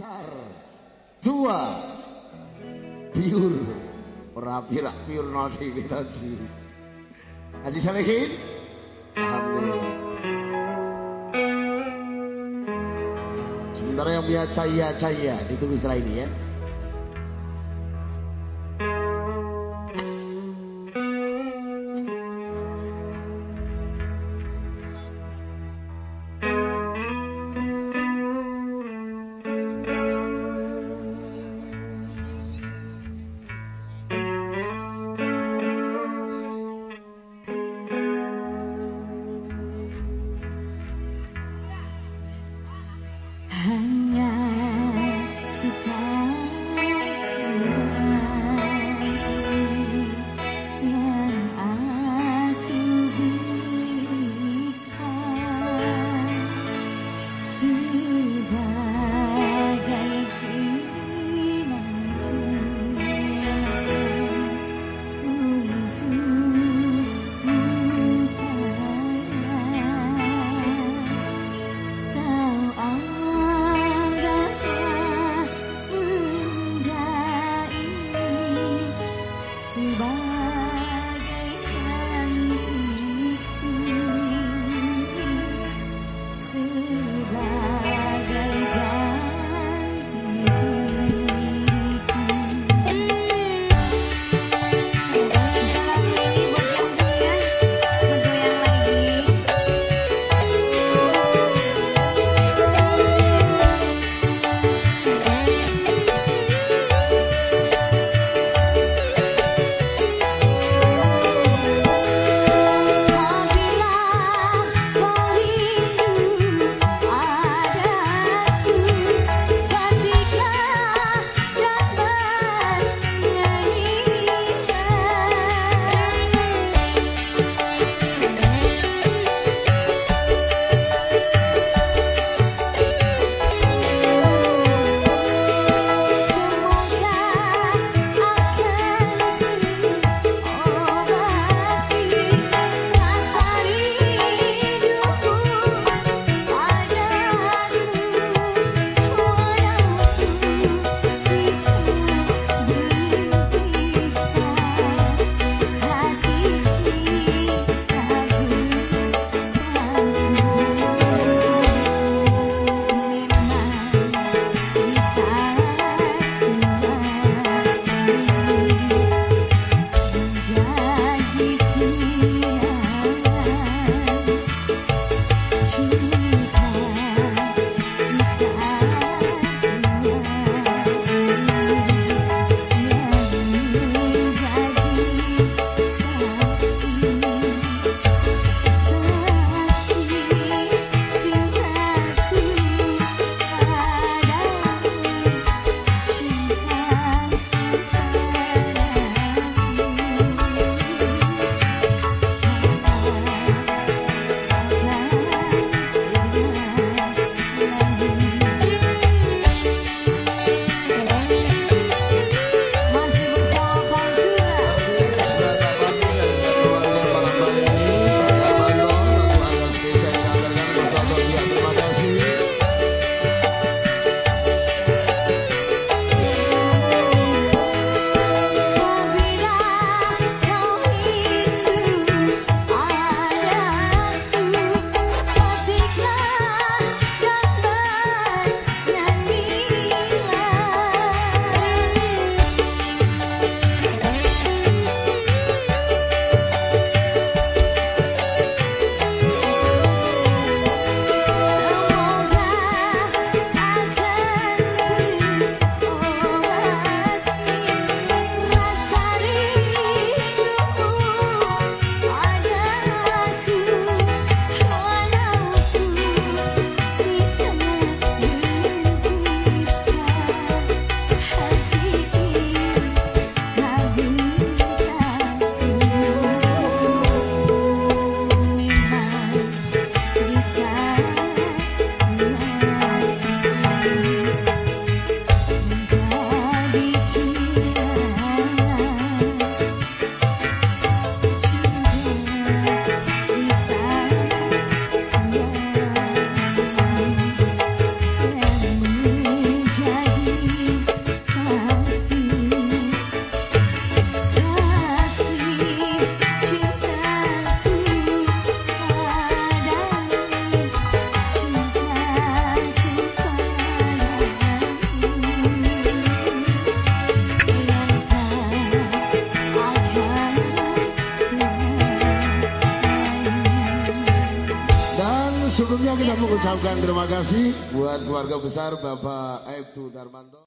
gitar tua. Pure ora pirak pure noti kita sih. Haji Salehin? Alhamdulillah. Sementara yang punya cahaya-cahaya ditunggu setelah ini ya hand. Sebelumnya kita mengucapkan terima kasih buat keluarga besar Bapak Aibtu Darmanto.